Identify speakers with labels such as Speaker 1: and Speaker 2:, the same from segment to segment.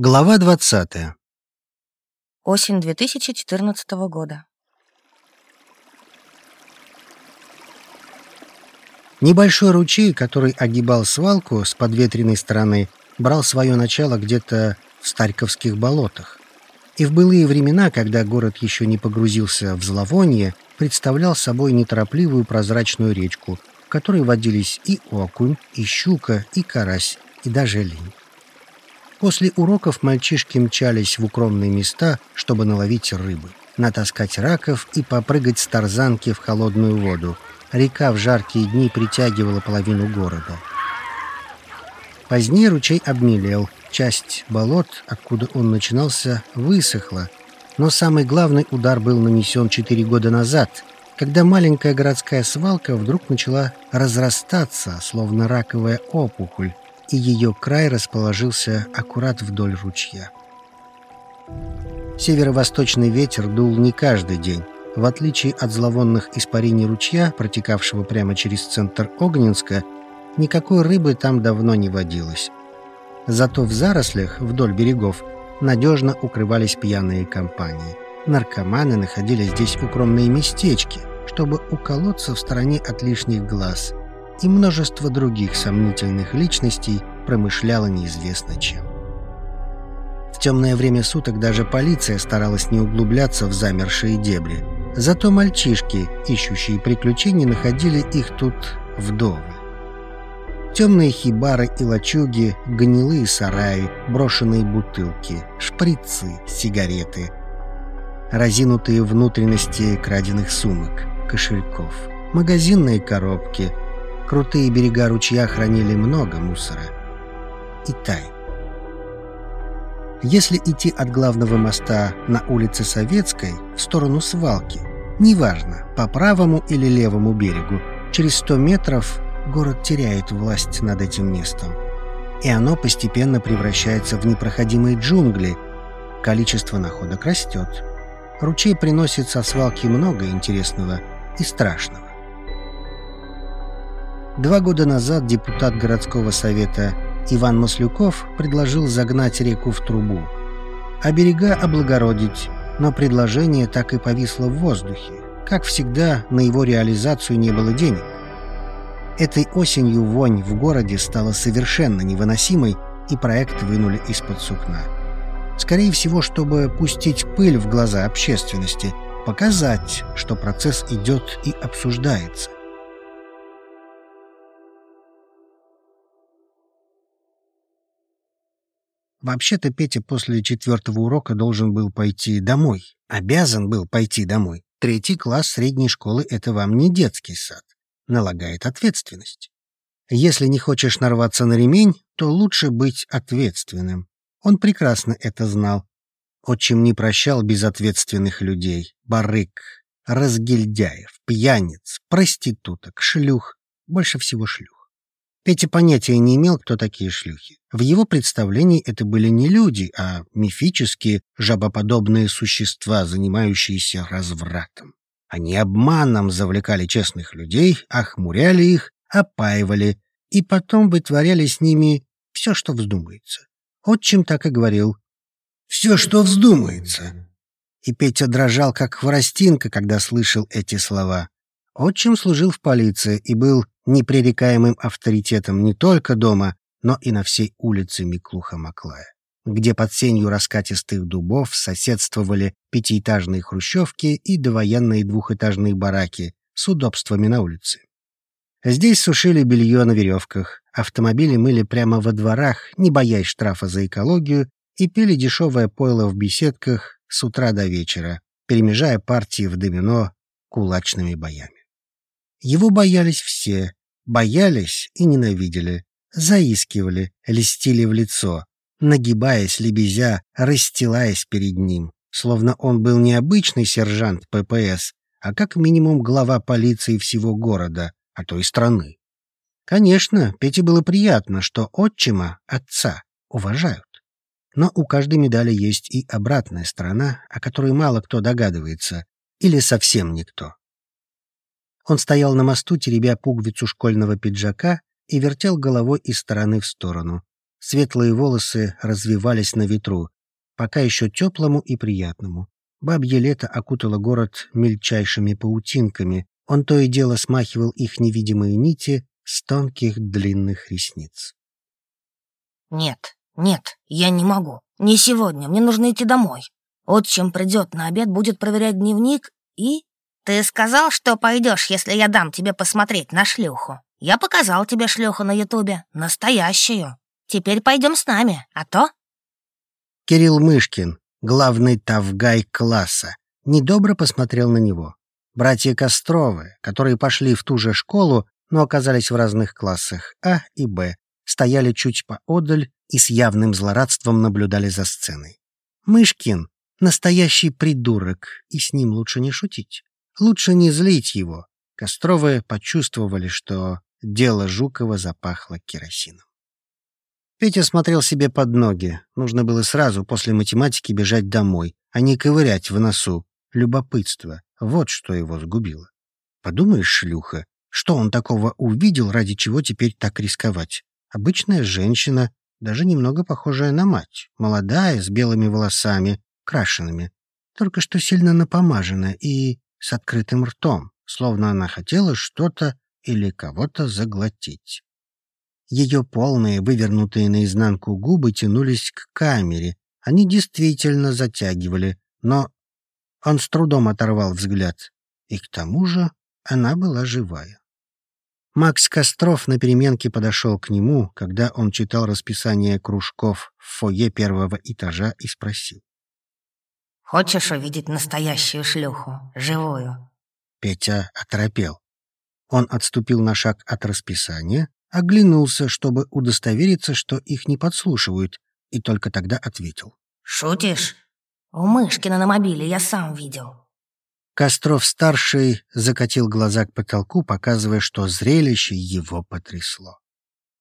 Speaker 1: Глава 20.
Speaker 2: Осень 2014 года.
Speaker 1: Небольшой ручей, который огибал свалку с подветренной стороны, брал свое начало где-то в Старьковских болотах. И в былые времена, когда город еще не погрузился в зловоние, представлял собой неторопливую прозрачную речку, в которой водились и окунь, и щука, и карась, и даже линь. После уроков мальчишки мчались в укромные места, чтобы наловить рыбы, натаскать раков и попрыгать с тарзанки в холодную воду. Река в жаркие дни притягивала половину города. Позднее ручей обмелел, часть болот, откуда он начинался, высохла, но самый главный удар был нанесен четыре года назад, когда маленькая городская свалка вдруг начала разрастаться, словно раковая опухоль, и ее край расположился аккурат вдоль ручья. Северо-восточный ветер дул не каждый день. В отличие от зловонных испарений ручья, протекавшего прямо через центр Огненска, никакой рыбы там давно не водилось. Зато в зарослях вдоль берегов надежно укрывались пьяные компании. Наркоманы находили здесь укромные местечки, чтобы уколоться в стороне от лишних глаз – и множество других сомнительных личностей промышляло неизвестно чем. В темное время суток даже полиция старалась не углубляться в замершие дебри. Зато мальчишки, ищущие приключений, находили их тут вдоволь. Темные хибары и лачуги, гнилые сараи, брошенные бутылки, шприцы, сигареты, разинутые внутренности краденных сумок, кошельков, магазинные коробки — Крутые берега ручья хранили много мусора и тайн. Если идти от главного моста на улице Советской в сторону свалки, неважно, по правому или левому берегу, через 100 метров город теряет власть над этим местом. И оно постепенно превращается в непроходимые джунгли. Количество находок растет. Ручей приносит со свалки много интересного и страшного. Два года назад депутат городского совета Иван Маслюков предложил загнать реку в трубу, а берега облагородить, но предложение так и повисло в воздухе. Как всегда, на его реализацию не было денег. Этой осенью вонь в городе стала совершенно невыносимой, и проект вынули из-под сукна. Скорее всего, чтобы пустить пыль в глаза общественности, показать, что процесс идет и обсуждается. Вообще-то Петя после четвертого урока должен был пойти домой. Обязан был пойти домой. Третий класс средней школы — это вам не детский сад. Налагает ответственность. Если не хочешь нарваться на ремень, то лучше быть ответственным. Он прекрасно это знал. Отчим не прощал безответственных людей. Барык, разгильдяев, пьяниц, проституток, шлюх. Больше всего шлюх. Петя понятия не имел, кто такие шлюхи. В его представлении это были не люди, а мифические, жабоподобные существа, занимающиеся развратом. Они обманом завлекали честных людей, охмуряли их, опаивали и потом вытворяли с ними все, что вздумается. Отчим так и говорил. «Все, что вздумается». И Петя дрожал, как хворостинка, когда слышал эти слова. Отчим служил в полиции и был непререкаемым авторитетом не только дома, но и на всей улице Миклуха-Маклая, где под сенью раскатистых дубов соседствовали пятиэтажные хрущевки и довоенные двухэтажные бараки с удобствами на улице. Здесь сушили белье на веревках, автомобили мыли прямо во дворах, не боясь штрафа за экологию, и пили дешевое пойло в беседках с утра до вечера, перемежая партии в домино кулачными боями. Его боялись все, боялись и ненавидели, заискивали, листили в лицо, нагибаясь, лебезя, расстилаясь перед ним, словно он был не обычный сержант ППС, а как минимум глава полиции всего города, а то и страны. Конечно, Пете было приятно, что отчима, отца, уважают. Но у каждой медали есть и обратная сторона, о которой мало кто догадывается, или совсем никто. Он стоял на мосту, теребя пуговицу школьного пиджака и вертел головой из стороны в сторону. Светлые волосы развивались на ветру, пока еще теплому и приятному. Бабье лето окутало город мельчайшими паутинками. Он то и дело смахивал их невидимые нити с тонких длинных ресниц.
Speaker 2: «Нет, нет, я не могу. Не сегодня. Мне нужно идти домой. Отчим придет на обед, будет проверять дневник и...» «Ты сказал, что пойдешь, если я дам тебе посмотреть на шлюху. Я показал тебе шлюху на ютубе. Настоящую. Теперь пойдем с нами, а то...»
Speaker 1: Кирилл Мышкин, главный тавгай класса, недобро посмотрел на него. Братья Костровы, которые пошли в ту же школу, но оказались в разных классах А и Б, стояли чуть поодаль и с явным злорадством наблюдали за сценой. Мышкин — настоящий придурок, и с ним лучше не шутить. Лучше не злить его. Костровы почувствовали, что дело Жукова запахло керосином. Петя смотрел себе под ноги. Нужно было сразу после математики бежать домой, а не ковырять в носу. Любопытство. Вот что его сгубило. Подумаешь, шлюха, что он такого увидел, ради чего теперь так рисковать? Обычная женщина, даже немного похожая на мать, молодая, с белыми волосами, крашенными, только что сильно напомажена и с открытым ртом, словно она хотела что-то или кого-то заглотить. Ее полные, вывернутые наизнанку губы тянулись к камере. Они действительно затягивали, но он с трудом оторвал взгляд. И к тому же она была живая. Макс Костров на переменке подошел к нему, когда он читал расписание кружков в фойе первого этажа и спросил.
Speaker 2: «Хочешь увидеть настоящую шлюху, живую?»
Speaker 1: Петя оторопел. Он отступил на шаг от расписания, оглянулся, чтобы удостовериться, что их не подслушивают, и только тогда ответил.
Speaker 2: «Шутишь? У Мышкина на мобиле я сам видел».
Speaker 1: Костров-старший закатил глаза к потолку, показывая, что зрелище его потрясло.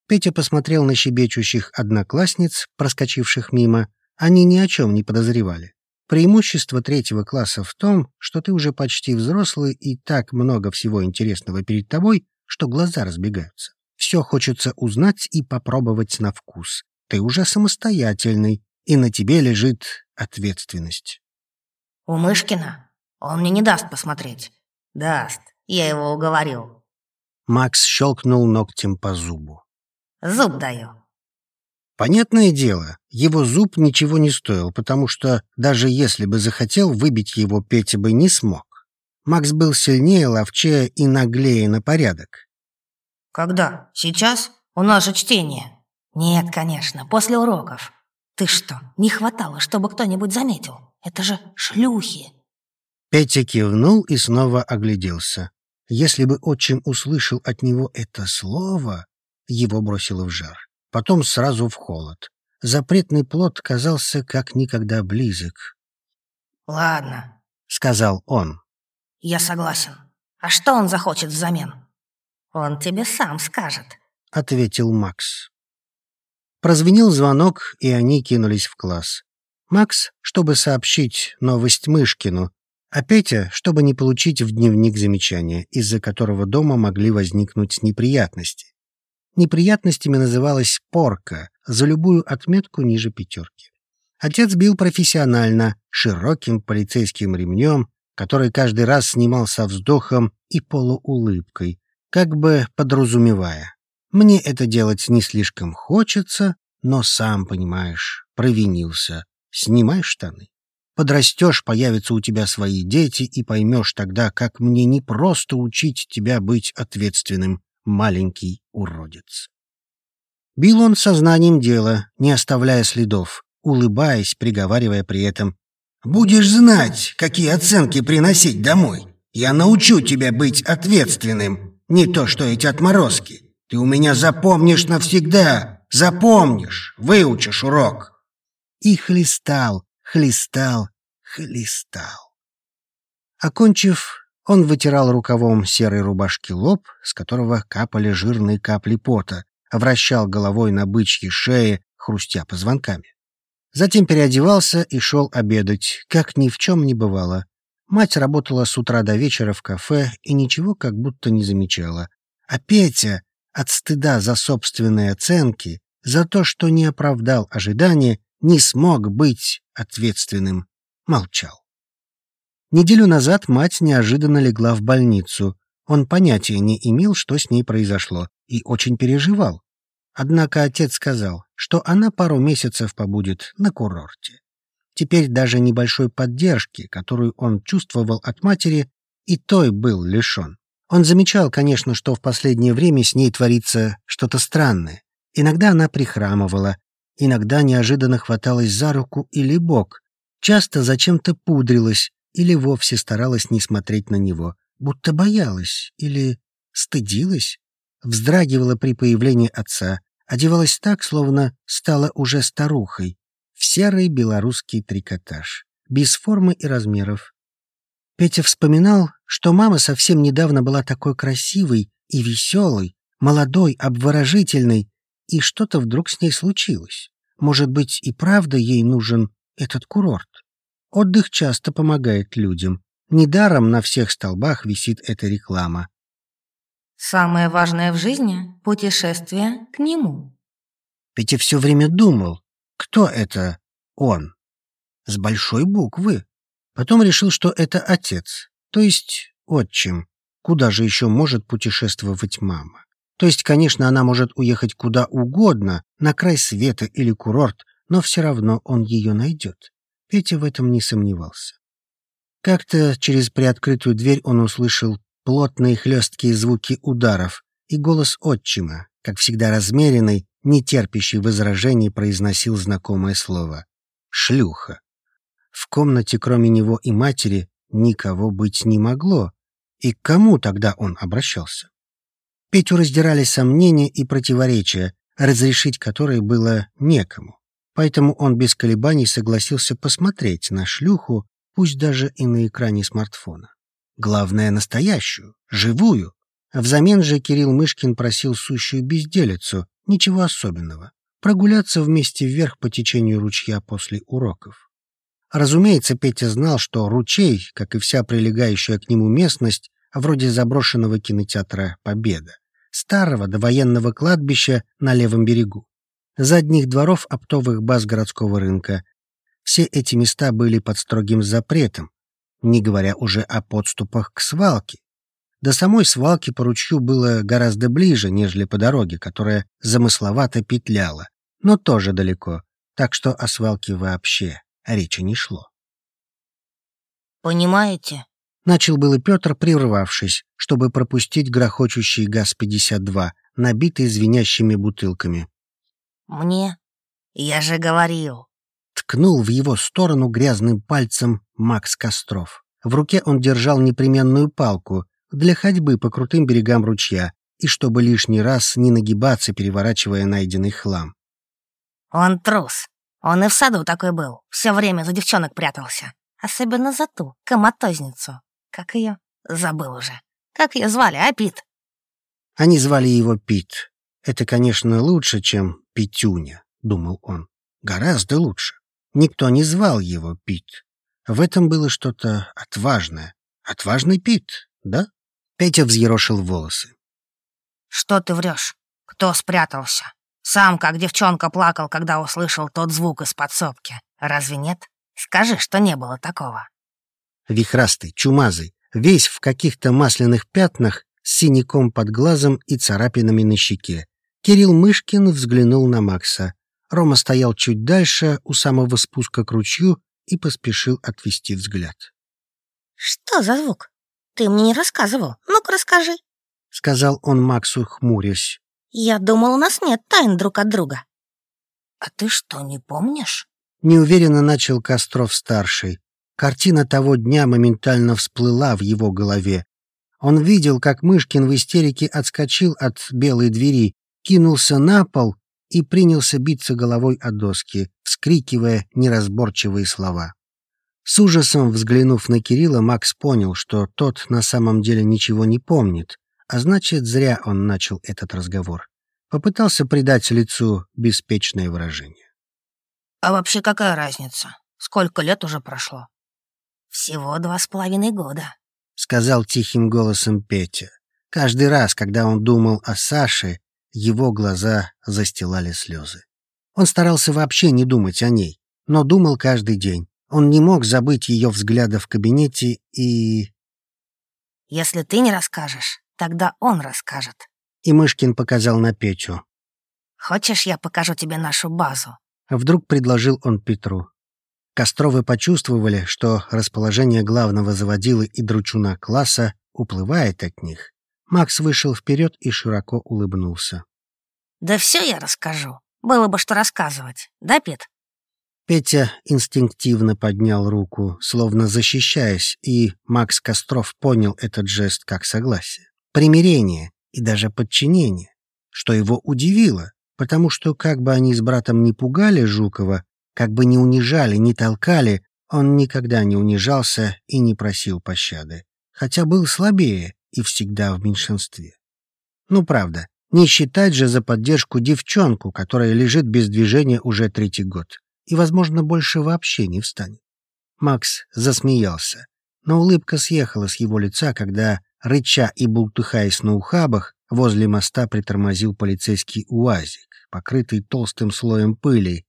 Speaker 1: Петя посмотрел на щебечущих одноклассниц, проскочивших мимо. Они ни о чем не подозревали. Преимущество третьего класса в том, что ты уже почти взрослый и так много всего интересного перед тобой, что глаза разбегаются. Все хочется узнать и попробовать на вкус. Ты уже самостоятельный, и на тебе лежит ответственность.
Speaker 2: «У Мышкина? Он мне не даст посмотреть». «Даст. Я его уговорил».
Speaker 1: Макс щелкнул ногтем по зубу.
Speaker 2: «Зуб даю».
Speaker 1: Понятное дело, его зуб ничего не стоил, потому что даже если бы захотел, выбить его Петя бы не смог. Макс был сильнее, ловчее и наглее на порядок.
Speaker 2: «Когда? Сейчас? У нас же чтение». «Нет, конечно, после уроков». «Ты что, не хватало, чтобы кто-нибудь заметил? Это же шлюхи!»
Speaker 1: Петя кивнул и снова огляделся. Если бы отчим услышал от него это слово, его бросило в жар. Потом сразу в холод. Запретный плод казался как никогда близок.
Speaker 2: «Ладно», —
Speaker 1: сказал он.
Speaker 2: «Я согласен. А что он захочет взамен?» «Он тебе сам скажет», —
Speaker 1: ответил Макс. Прозвенел звонок, и они кинулись в класс. Макс, чтобы сообщить новость Мышкину, а Петя, чтобы не получить в дневник замечания, из-за которого дома могли возникнуть неприятности. Неприятностями называлась порка за любую отметку ниже пятерки. Отец бил профессионально, широким полицейским ремнем, который каждый раз снимал со вздохом и полуулыбкой, как бы подразумевая. Мне это делать не слишком хочется, но сам понимаешь, провинился. Снимай штаны. Подрастешь, появятся у тебя свои дети, и поймешь тогда, как мне не просто учить тебя быть ответственным, маленький уродец. Бил он сознанием дела, не оставляя следов, улыбаясь, приговаривая при этом. «Будешь знать, какие оценки приносить домой. Я научу тебя быть ответственным, не то, что эти отморозки. Ты у меня запомнишь навсегда. Запомнишь, выучишь урок. И хлестал, хлестал, хлестал. Окончив, он вытирал рукавом серой рубашки лоб, с которого капали жирные капли пота, вращал головой на бычьей шее, хрустя позвонками. Затем переодевался и шел обедать, как ни в чем не бывало, Мать работала с утра до вечера в кафе и ничего как будто не замечала. А Петя от стыда за собственные оценки за то, что не оправдал ожидания, не смог быть ответственным, молчал. Неделю назад мать неожиданно легла в больницу. Он понятия не имел, что с ней произошло, и очень переживал. Однако отец сказал, что она пару месяцев побудет на курорте. Теперь даже небольшой поддержки, которую он чувствовал от матери, и той был лишен. Он замечал, конечно, что в последнее время с ней творится что-то странное. Иногда она прихрамывала, иногда неожиданно хваталась за руку или бок, часто зачем-то пудрилась или вовсе старалась не смотреть на него, будто боялась или стыдилась, вздрагивала при появлении отца, одевалась так, словно стала уже старухой, в серый белорусский трикотаж, без формы и размеров. Петя вспоминал, что мама совсем недавно была такой красивой и веселой, молодой, обворожительной, и что-то вдруг с ней случилось. Может быть, и правда ей нужен этот курорт. Отдых часто помогает людям. Недаром на всех столбах висит эта реклама.
Speaker 2: Самое важное в жизни — путешествие к нему.
Speaker 1: Петя все время думал, кто это он? С большой буквы. Потом решил, что это отец, то есть отчим. Куда же еще может путешествовать мама? То есть, конечно, она может уехать куда угодно, на край света или курорт, но все равно он ее найдет. Петя в этом не сомневался. Как-то через приоткрытую дверь он услышал плотные хлесткие звуки ударов и голос отчима, как всегда размеренный, не терпящий возражений, произносил знакомое слово «шлюха». В комнате, кроме него и матери, никого быть не могло. И к кому тогда он обращался? Петю раздирали сомнения и противоречия, разрешить которые было некому. Поэтому он без колебаний согласился посмотреть на шлюху, пусть даже и на экране смартфона. Главное, настоящую, живую. Взамен же Кирилл Мышкин просил сущую безделицу, ничего особенного. Прогуляться вместе вверх по течению ручья после уроков. Разумеется, Петя знал, что ручей, как и вся прилегающая к нему местность, вроде заброшенного кинотеатра «Победа», старого довоенного кладбища на левом берегу, задних дворов оптовых баз городского рынка. Все эти места были под строгим запретом, не говоря уже о подступах к свалке. До самой свалки по ручью было гораздо ближе, нежели по дороге, которая замысловато петляла, но тоже далеко, так что о свалке вообще речи не шло.
Speaker 2: «Понимаете?»
Speaker 1: — начал было Петр, прервавшись, чтобы пропустить грохочущий ГАЗ-52, набитый звенящими бутылками.
Speaker 2: «Мне? Я же говорил!»
Speaker 1: Ткнул в его сторону грязным пальцем Макс Костров. В руке он держал непременную палку для ходьбы по крутым берегам ручья и чтобы лишний раз не нагибаться, переворачивая найденный хлам.
Speaker 2: «Он трус. Он и в саду такой был. Все время за девчонок прятался. Особенно за ту, коматозницу. Как ее? Забыл уже. Как ее звали, а Пит?»
Speaker 1: Они звали его Пит. Это, конечно, лучше, чем Петюня, думал он. Гораздо лучше. Никто не звал его Пит. В этом было что-то отважное. Отважный Пит, да? Петя взъерошил волосы.
Speaker 2: «Что ты врешь? Кто спрятался? Сам, как девчонка, плакал, когда услышал тот звук из подсобки. Разве нет? Скажи, что не было такого».
Speaker 1: Вихрастый, чумазый, весь в каких-то масляных пятнах, с синяком под глазом и царапинами на щеке. Кирилл Мышкин взглянул на Макса. Рома стоял чуть дальше, у самого спуска к ручью, и поспешил отвести взгляд.
Speaker 2: «Что за звук? Ты мне не рассказывал. Ну-ка расскажи», —
Speaker 1: сказал он Максу, хмурясь.
Speaker 2: «Я думал, у нас нет тайн друг от друга». «А ты что, не помнишь?»
Speaker 1: Неуверенно начал Костров-старший. Картина того дня моментально всплыла в его голове. Он видел, как Мышкин в истерике отскочил от белой двери, кинулся на пол и принялся биться головой о доски, вскрикивая неразборчивые слова. С ужасом взглянув на Кирилла, Макс понял, что тот на самом деле ничего не помнит, а значит, зря он начал этот разговор. Попытался придать лицу беспечное выражение.
Speaker 2: «А вообще какая разница? Сколько лет уже прошло?» «Всего два с половиной года», —
Speaker 1: сказал тихим голосом Петя. Каждый раз, когда он думал о Саше, его глаза застилали слезы. Он старался вообще не думать о ней, но думал каждый день. Он не мог забыть ее взгляда в кабинете и...
Speaker 2: «Если ты не расскажешь, тогда он расскажет».
Speaker 1: И Мышкин показал на Петю.
Speaker 2: «Хочешь, я покажу тебе нашу базу?»
Speaker 1: Вдруг предложил он Петру. Костровы почувствовали, что расположение главного заводилы и дручуна класса уплывает от них. Макс вышел вперед и широко улыбнулся.
Speaker 2: «Да все я расскажу. Было бы что рассказывать. Да, Пет?»
Speaker 1: Петя инстинктивно поднял руку, словно защищаясь, и Макс Костров понял этот жест как согласие, примирение и даже подчинение, что его удивило, потому что как бы они с братом не пугали Жукова, как бы не унижали, не толкали, он никогда не унижался и не просил пощады, хотя был слабее и всегда в меньшинстве. Ну, правда, не считать же за поддержку девчонку, которая лежит без движения уже третий год и, возможно, больше вообще не встанет. Макс засмеялся, но улыбка съехала с его лица, когда, рыча и бултыхаясь на ухабах, возле моста притормозил полицейский УАЗик, покрытый толстым слоем пыли,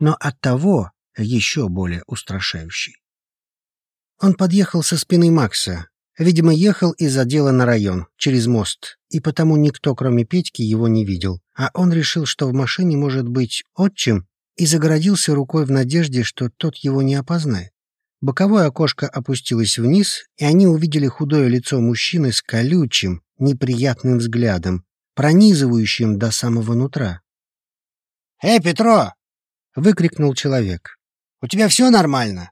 Speaker 1: но оттого еще более устрашающий. Он подъехал со спины Макса, видимо, ехал из отдела на район, через мост, и потому никто, кроме Петьки, его не видел, а он решил, что в машине может быть отчим и загородился рукой в надежде, что тот его не опознает. Боковое окошко опустилось вниз, и они увидели худое лицо мужчины с колючим, неприятным взглядом, пронизывающим до самого нутра. «Эй, Петро!» — выкрикнул человек. «У тебя все нормально?»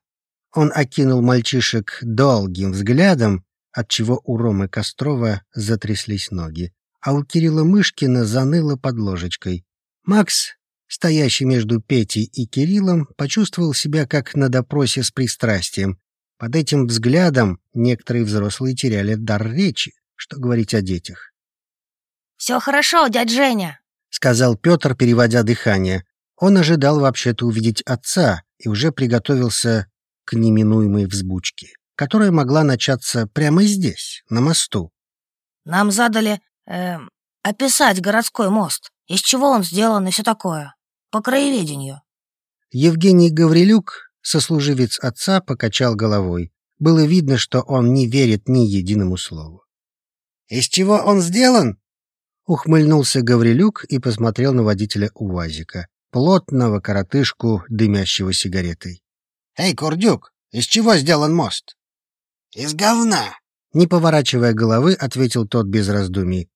Speaker 1: Он окинул мальчишек долгим взглядом, отчего у Ромы Кострова затряслись ноги, а у Кирилла Мышкина заныло под ложечкой. Макс стоящий между Петей и Кириллом, почувствовал себя как на допросе с пристрастием. Под этим взглядом некоторые взрослые теряли дар речи, что говорить о детях.
Speaker 2: «Все хорошо, дядь Женя», —
Speaker 1: сказал Петр, переводя дыхание. Он ожидал вообще-то увидеть отца и уже приготовился к неминуемой взбучке, которая могла начаться прямо здесь, на мосту.
Speaker 2: «Нам задали э, описать городской мост, из чего он сделан и все такое по краеведению.
Speaker 1: Евгений Гаврилюк, сослуживец отца, покачал головой. Было видно, что он не верит ни единому слову. «Из чего он сделан?» Ухмыльнулся Гаврилюк и посмотрел на водителя УАЗика, плотного коротышку, дымящего сигаретой. «Эй, Курдюк, из чего сделан мост?» «Из говна!» Не поворачивая головы, ответил тот без раздумий.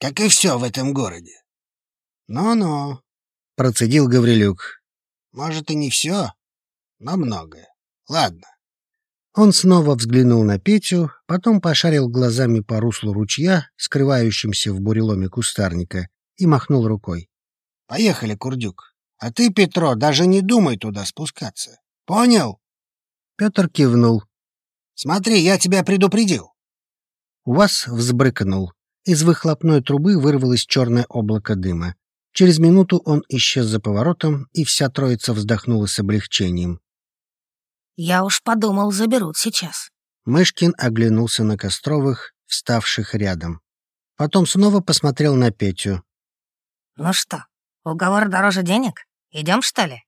Speaker 1: «Как и все в этом городе». «Ну-ну, процедил Гаврилюк. Может, и не все, но многое. Ладно. Он снова взглянул на Петю, потом пошарил глазами по руслу ручья, скрывающимся в буреломе кустарника, и махнул рукой. «Поехали, Курдюк. А ты, Петро, даже не думай туда спускаться. Понял?» Петр кивнул. «Смотри, я тебя предупредил». УАЗ взбрыкнул. Из выхлопной трубы вырвалось черное облако дыма. Через минуту он исчез за поворотом, и вся троица вздохнула с облегчением.
Speaker 2: «Я уж подумал, заберут сейчас».
Speaker 1: Мышкин оглянулся на Костровых, вставших рядом. Потом снова посмотрел на Петю.
Speaker 2: «Ну что, уговор дороже денег? Идем, что ли?»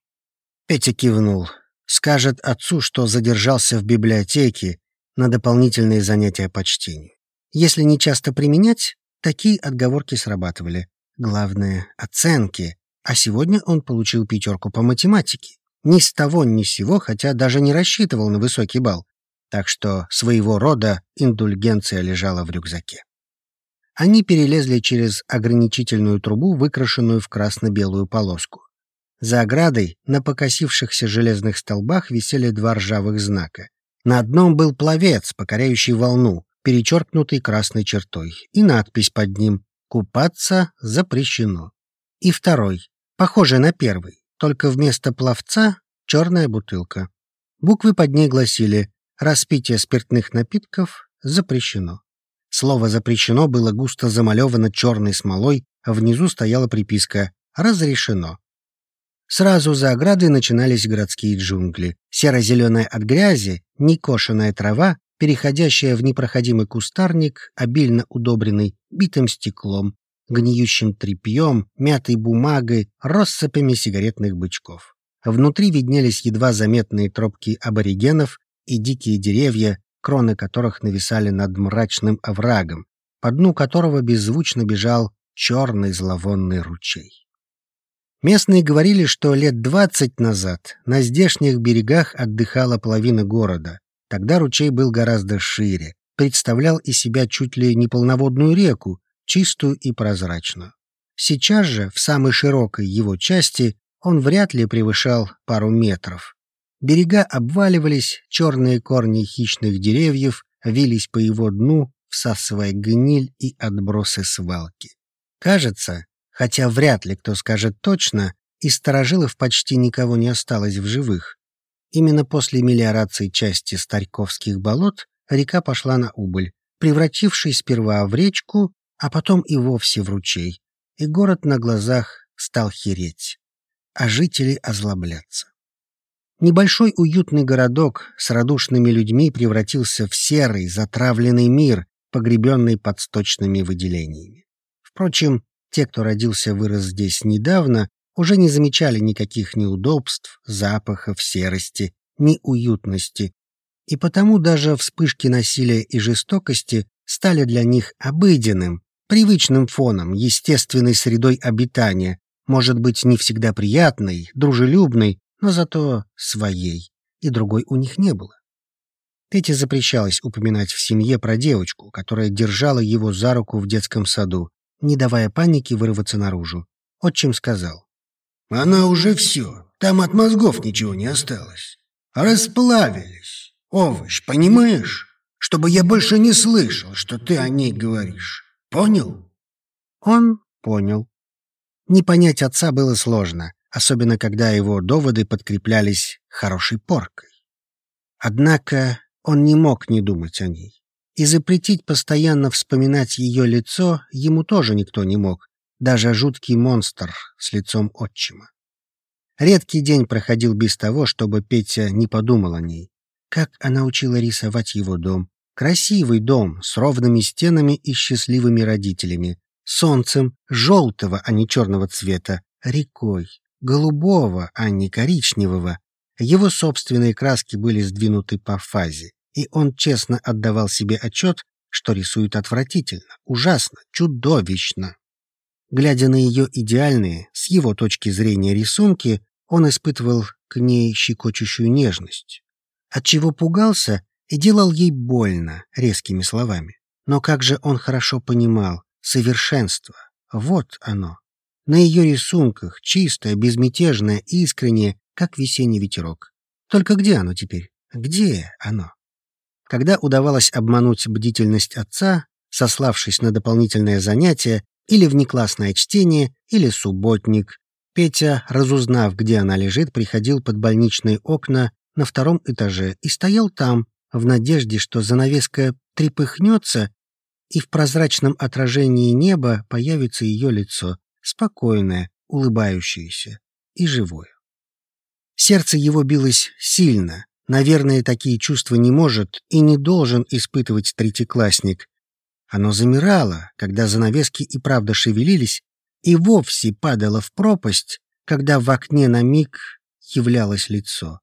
Speaker 1: Петя кивнул. Скажет отцу, что задержался в библиотеке на дополнительные занятия по чтению. Если не часто применять, такие отговорки срабатывали. Главное — оценки. А сегодня он получил пятерку по математике. Ни с того, ни с сего, хотя даже не рассчитывал на высокий балл. Так что своего рода индульгенция лежала в рюкзаке. Они перелезли через ограничительную трубу, выкрашенную в красно-белую полоску. За оградой на покосившихся железных столбах висели два ржавых знака. На одном был пловец, покоряющий волну, перечеркнутый красной чертой, и надпись под ним Купаться запрещено. И второй, похожий на первый, только вместо пловца черная бутылка. Буквы под ней гласили «Распитие спиртных напитков запрещено». Слово «запрещено» было густо замалевано черной смолой, а внизу стояла приписка «Разрешено». Сразу за оградой начинались городские джунгли. Серо-зеленая от грязи, некошенная трава переходящая в непроходимый кустарник, обильно удобренный битым стеклом, гниющим тряпьем, мятой бумагой, россыпями сигаретных бычков. Внутри виднелись едва заметные тропки аборигенов и дикие деревья, кроны которых нависали над мрачным оврагом, по дну которого беззвучно бежал черный зловонный ручей. Местные говорили, что лет двадцать назад на здешних берегах отдыхала половина города. Тогда ручей был гораздо шире, представлял из себя чуть ли не полноводную реку, чистую и прозрачную. Сейчас же, в самой широкой его части, он вряд ли превышал пару метров. Берега обваливались, черные корни хищных деревьев вились по его дну, всасывая гниль и отбросы свалки. Кажется, хотя вряд ли кто скажет точно, из старожилов почти никого не осталось в живых. Именно после мелиорации части Старьковских болот река пошла на убыль, превратившись сперва в речку, а потом и вовсе в ручей, и город на глазах стал хереть, а жители озлобляться. Небольшой уютный городок с радушными людьми превратился в серый, затравленный мир, погребенный под сточными выделениями. Впрочем, те, кто родился вырос здесь недавно, уже не замечали никаких неудобств, запахов, серости, неуютности, и потому даже вспышки насилия и жестокости стали для них обыденным, привычным фоном, естественной средой обитания, может быть, не всегда приятной, дружелюбной, но зато своей, и другой у них не было. Пете запрещалось упоминать в семье про девочку, которая держала его за руку в детском саду, не давая панике вырваться наружу. Отчим сказал. «Она уже все, там от мозгов ничего не осталось. Расплавились. Овощ, понимаешь? Чтобы я больше не слышал, что ты о ней говоришь. Понял?» Он понял. Не понять отца было сложно, особенно когда его доводы подкреплялись хорошей поркой. Однако он не мог не думать о ней. И запретить постоянно вспоминать ее лицо ему тоже никто не мог, даже жуткий монстр с лицом отчима. Редкий день проходил без того, чтобы Петя не подумал о ней. Как она учила рисовать его дом. Красивый дом с ровными стенами и счастливыми родителями. Солнцем желтого, а не черного цвета. Рекой. Голубого, а не коричневого. Его собственные краски были сдвинуты по фазе и он честно отдавал себе отчет, что рисует отвратительно, ужасно, чудовищно. Глядя на ее идеальные, с его точки зрения, рисунки, он испытывал к ней щекочущую нежность. Отчего пугался и делал ей больно резкими словами. Но как же он хорошо понимал, совершенство, вот оно. На ее рисунках чистое, безмятежное, искреннее, как весенний ветерок. Только где оно теперь? Где оно? Когда удавалось обмануть бдительность отца, сославшись на дополнительное занятие или внеклассное чтение, или субботник, Петя, разузнав, где она лежит, приходил под больничные окна на втором этаже и стоял там, в надежде, что занавеска трепыхнется, и в прозрачном отражении неба появится ее лицо, спокойное, улыбающееся и живое. Сердце его билось сильно, Наверное, такие чувства не может и не должен испытывать третьеклассник. Оно замирало, когда занавески и правда шевелились, и вовсе падало в пропасть, когда в окне на миг являлось лицо.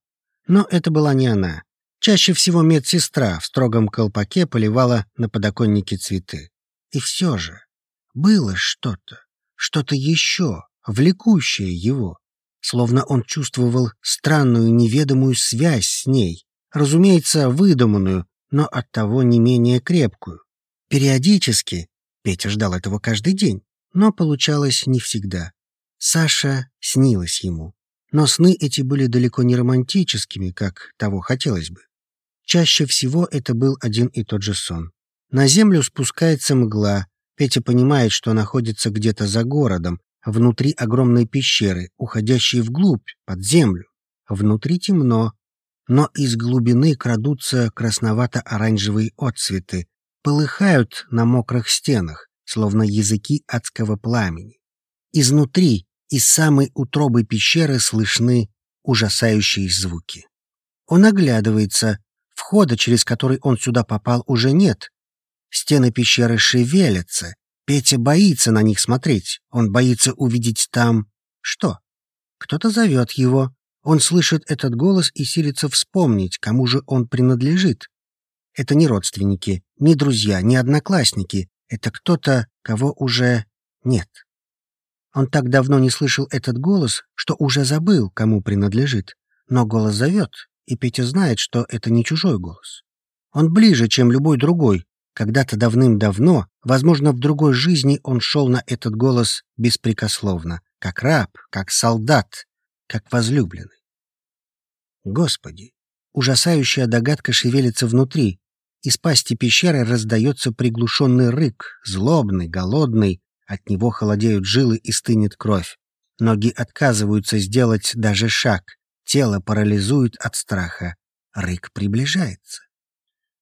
Speaker 1: Но это была не она. Чаще всего медсестра в строгом колпаке поливала на подоконнике цветы. И все же было что-то, что-то еще, влекущее его словно он чувствовал странную неведомую связь с ней, разумеется, выдуманную, но оттого не менее крепкую. Периодически, Петя ждал этого каждый день, но получалось не всегда. Саша снилась ему, но сны эти были далеко не романтическими, как того хотелось бы. Чаще всего это был один и тот же сон. На землю спускается мгла, Петя понимает, что находится где-то за городом, Внутри огромной пещеры, уходящей вглубь, под землю. Внутри темно, но из глубины крадутся красновато-оранжевые отцветы, полыхают на мокрых стенах, словно языки адского пламени. Изнутри, из самой утробы пещеры слышны ужасающие звуки. Он оглядывается, входа, через который он сюда попал, уже нет. Стены пещеры шевелятся, Петя боится на них смотреть. Он боится увидеть там... Что? Кто-то зовет его. Он слышит этот голос и силится вспомнить, кому же он принадлежит. Это не родственники, не друзья, не одноклассники. Это кто-то, кого уже нет. Он так давно не слышал этот голос, что уже забыл, кому принадлежит. Но голос зовет, и Петя знает, что это не чужой голос. Он ближе, чем любой другой. Когда-то давным-давно, возможно, в другой жизни он шел на этот голос беспрекословно, как раб, как солдат, как возлюбленный. Господи! Ужасающая догадка шевелится внутри. Из пасти пещеры раздается приглушенный рык, злобный, голодный. От него холодеют жилы и стынет кровь. Ноги отказываются сделать даже шаг. Тело парализует от страха. Рык приближается.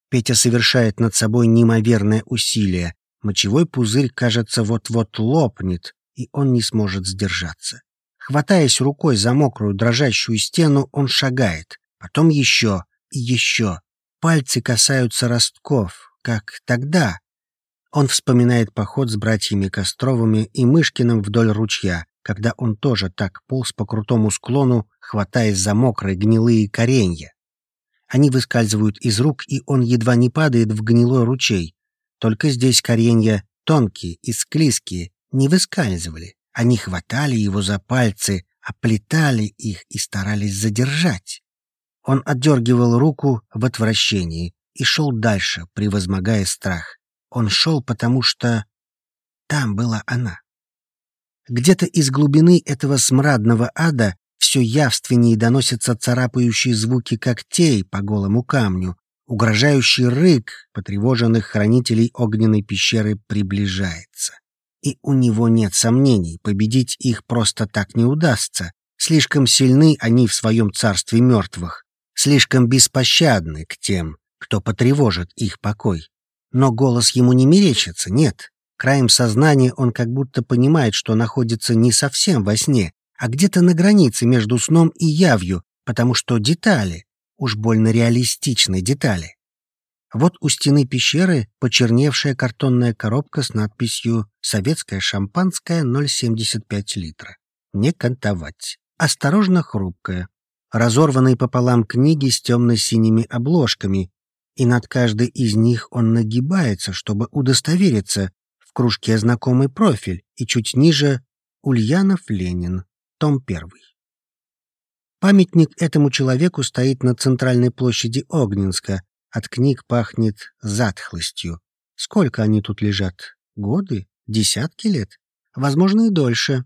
Speaker 1: Петя совершает над собой неимоверное усилие. Мочевой пузырь, кажется, вот-вот лопнет, и он не сможет сдержаться. Хватаясь рукой за мокрую дрожащую стену, он шагает. Потом еще и еще. Пальцы касаются ростков, как тогда. Он вспоминает поход с братьями Костровыми и Мышкиным вдоль ручья, когда он тоже так полз по крутому склону, хватаясь за мокрые гнилые коренья. Они выскальзывают из рук, и он едва не падает в гнилой ручей. Только здесь коренья тонкие и склизкие не выскальзывали. Они хватали его за пальцы, оплетали их и старались задержать. Он отдергивал руку в отвращении и шел дальше, превозмогая страх. Он шел, потому что там была она. Где-то из глубины этого смрадного ада все явственнее доносятся царапающие звуки когтей по голому камню. Угрожающий рык потревоженных хранителей огненной пещеры приближается. И у него нет сомнений, победить их просто так не удастся. Слишком сильны они в своем царстве мертвых, слишком беспощадны к тем, кто потревожит их покой. Но голос ему не мерещится, нет. Краем сознания он как будто понимает, что находится не совсем во сне, а где-то на границе между сном и явью, потому что детали, уж больно реалистичные детали. Вот у стены пещеры почерневшая картонная коробка с надписью «Советское шампанское 0,75 литра». Не кантовать. Осторожно хрупкая. Разорванные пополам книги с темно-синими обложками, и над каждой из них он нагибается, чтобы удостовериться, в кружке знакомый профиль, и чуть ниже Ульянов Ленин, том 1. Памятник этому человеку стоит на центральной площади Огненска. От книг пахнет затхлостью. Сколько они тут лежат? Годы? Десятки лет? Возможно, и дольше.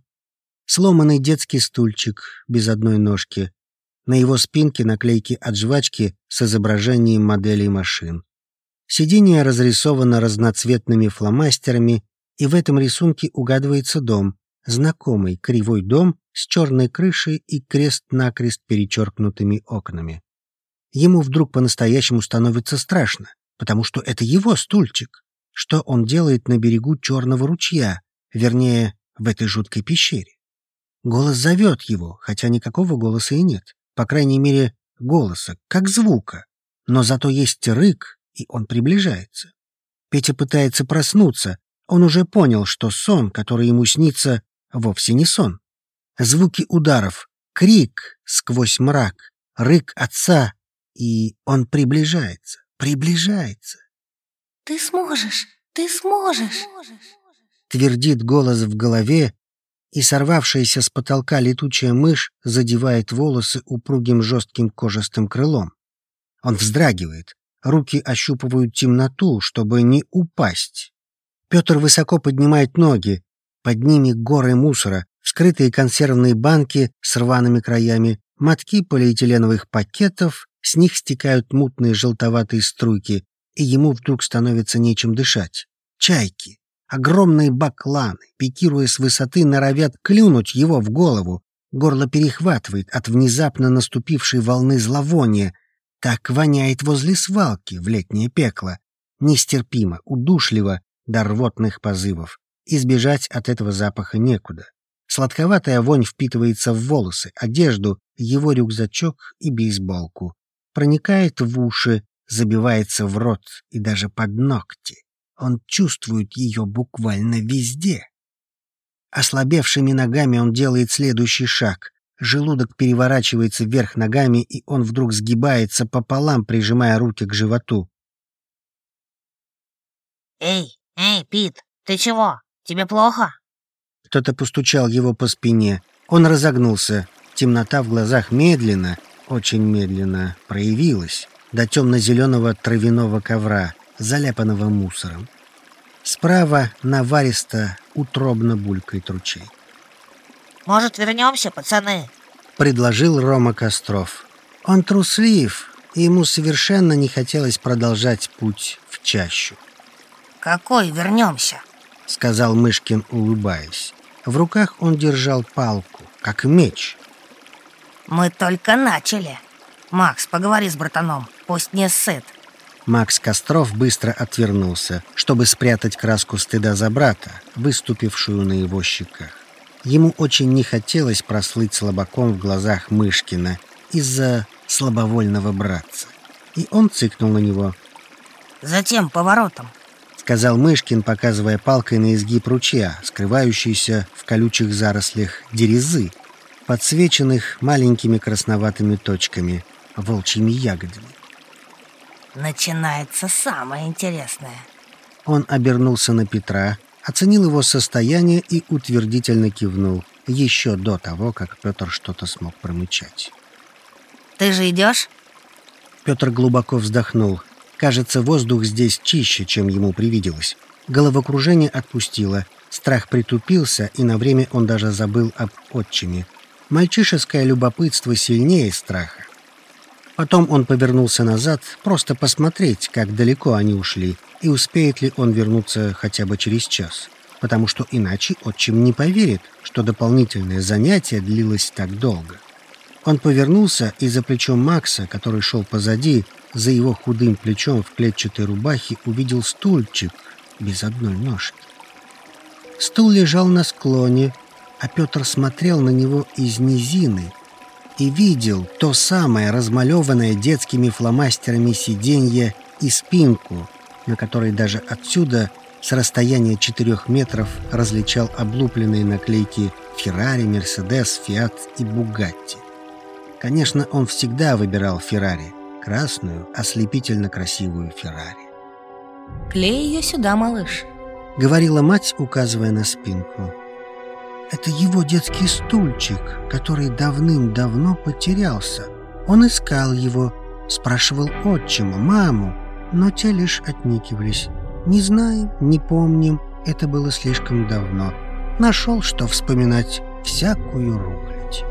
Speaker 1: Сломанный детский стульчик без одной ножки. На его спинке наклейки от жвачки с изображением моделей машин. Сиденье разрисовано разноцветными фломастерами, и в этом рисунке угадывается дом, знакомый кривой дом с черной крышей и крест-накрест перечеркнутыми окнами. Ему вдруг по-настоящему становится страшно, потому что это его стульчик. Что он делает на берегу черного ручья, вернее, в этой жуткой пещере? Голос зовет его, хотя никакого голоса и нет. По крайней мере, голоса, как звука. Но зато есть рык, и он приближается. Петя пытается проснуться. Он уже понял, что сон, который ему снится, вовсе не сон. Звуки ударов, крик сквозь мрак, рык отца, и он приближается, приближается.
Speaker 2: «Ты сможешь, ты сможешь!»
Speaker 1: Твердит голос в голове, и сорвавшаяся с потолка летучая мышь задевает волосы упругим жестким кожистым крылом. Он вздрагивает, Руки ощупывают темноту, чтобы не упасть. Петр высоко поднимает ноги. Под ними горы мусора, вскрытые консервные банки с рваными краями, мотки полиэтиленовых пакетов, с них стекают мутные желтоватые струйки, и ему вдруг становится нечем дышать. Чайки, огромные бакланы, пикируя с высоты, норовят клюнуть его в голову. Горло перехватывает от внезапно наступившей волны зловония, так воняет возле свалки в летнее пекло. Нестерпимо, удушливо до рвотных позывов. Избежать от этого запаха некуда. Сладковатая вонь впитывается в волосы, одежду, его рюкзачок и бейсболку. Проникает в уши, забивается в рот и даже под ногти. Он чувствует ее буквально везде. Ослабевшими ногами он делает следующий шаг. Желудок переворачивается вверх ногами, и он вдруг сгибается пополам, прижимая руки к животу.
Speaker 2: «Эй, эй, Пит, ты чего? Тебе плохо?»
Speaker 1: Кто-то постучал его по спине. Он разогнулся. Темнота в глазах медленно, очень медленно проявилась до темно-зеленого травяного ковра, заляпанного мусором. Справа наваристо утробно булькает ручей.
Speaker 2: «Может, вернемся, пацаны?»
Speaker 1: — предложил Рома Костров. Он труслив, и ему совершенно не хотелось продолжать путь в чащу.
Speaker 2: «Какой вернемся?»
Speaker 1: — сказал Мышкин, улыбаясь. В руках он держал палку, как меч.
Speaker 2: «Мы только начали. Макс, поговори с братаном, пусть не сыт».
Speaker 1: Макс Костров быстро отвернулся, чтобы спрятать краску стыда за брата, выступившую на его щеках. Ему очень не хотелось прослыть слабаком в глазах Мышкина из-за слабовольного братца. И он цыкнул на него.
Speaker 2: «Затем поворотом», —
Speaker 1: сказал Мышкин, показывая палкой на изгиб ручья, скрывающийся в колючих зарослях дерезы, подсвеченных маленькими красноватыми точками, волчьими ягодами.
Speaker 2: «Начинается самое интересное».
Speaker 1: Он обернулся на Петра, оценил его состояние и утвердительно кивнул, еще до того, как Петр что-то смог промычать.
Speaker 2: «Ты же идешь?»
Speaker 1: Петр глубоко вздохнул. Кажется, воздух здесь чище, чем ему привиделось. Головокружение отпустило, страх притупился, и на время он даже забыл об отчиме. Мальчишеское любопытство сильнее страха. Потом он повернулся назад, просто посмотреть, как далеко они ушли, и успеет ли он вернуться хотя бы через час. Потому что иначе отчим не поверит, что дополнительное занятие длилось так долго. Он повернулся, и за плечом Макса, который шел позади, за его худым плечом в клетчатой рубахе увидел стульчик без одной ножки. Стул лежал на склоне, а Петр смотрел на него из низины и видел то самое размалеванное детскими фломастерами сиденье и спинку, на которой даже отсюда с расстояния четырех метров различал облупленные наклейки «Феррари», «Мерседес», «Фиат» и «Бугатти». Конечно, он всегда выбирал «Феррари», красную, ослепительно красивую «Феррари».
Speaker 2: «Клей ее сюда, малыш», —
Speaker 1: говорила мать, указывая на спинку. «Это его детский стульчик, который давным-давно потерялся. Он искал его, спрашивал отчима, маму, но те лишь отникивались. Не знаем, не помним, это было слишком давно. Нашел, что вспоминать всякую рухлядь.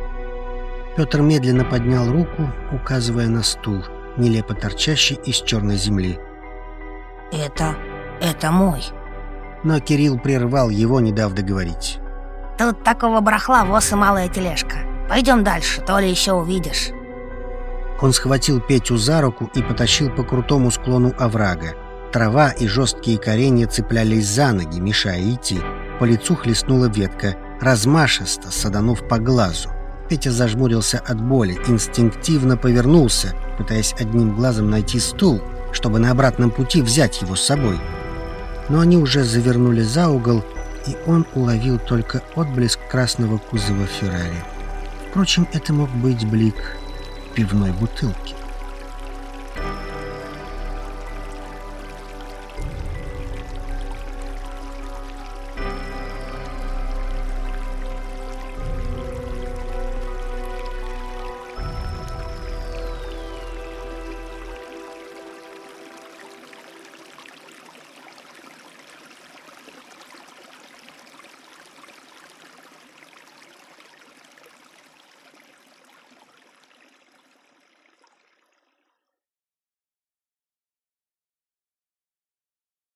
Speaker 1: Петр медленно поднял руку, указывая на стул, нелепо торчащий из черной земли.
Speaker 2: «Это... это мой».
Speaker 1: Но Кирилл прервал его, не дав договорить.
Speaker 2: «Тут такого барахла воз и малая тележка. Пойдем дальше, то ли еще увидишь».
Speaker 1: Он схватил Петю за руку и потащил по крутому склону оврага. Трава и жесткие коренья цеплялись за ноги, мешая идти. По лицу хлестнула ветка, размашисто, саданув по глазу. Петя зажмурился от боли, инстинктивно повернулся, пытаясь одним глазом найти стул, чтобы на обратном пути взять его с собой. Но они уже завернули за угол, и он уловил только отблеск красного кузова Феррари. Впрочем, это мог быть блик пивной бутылки.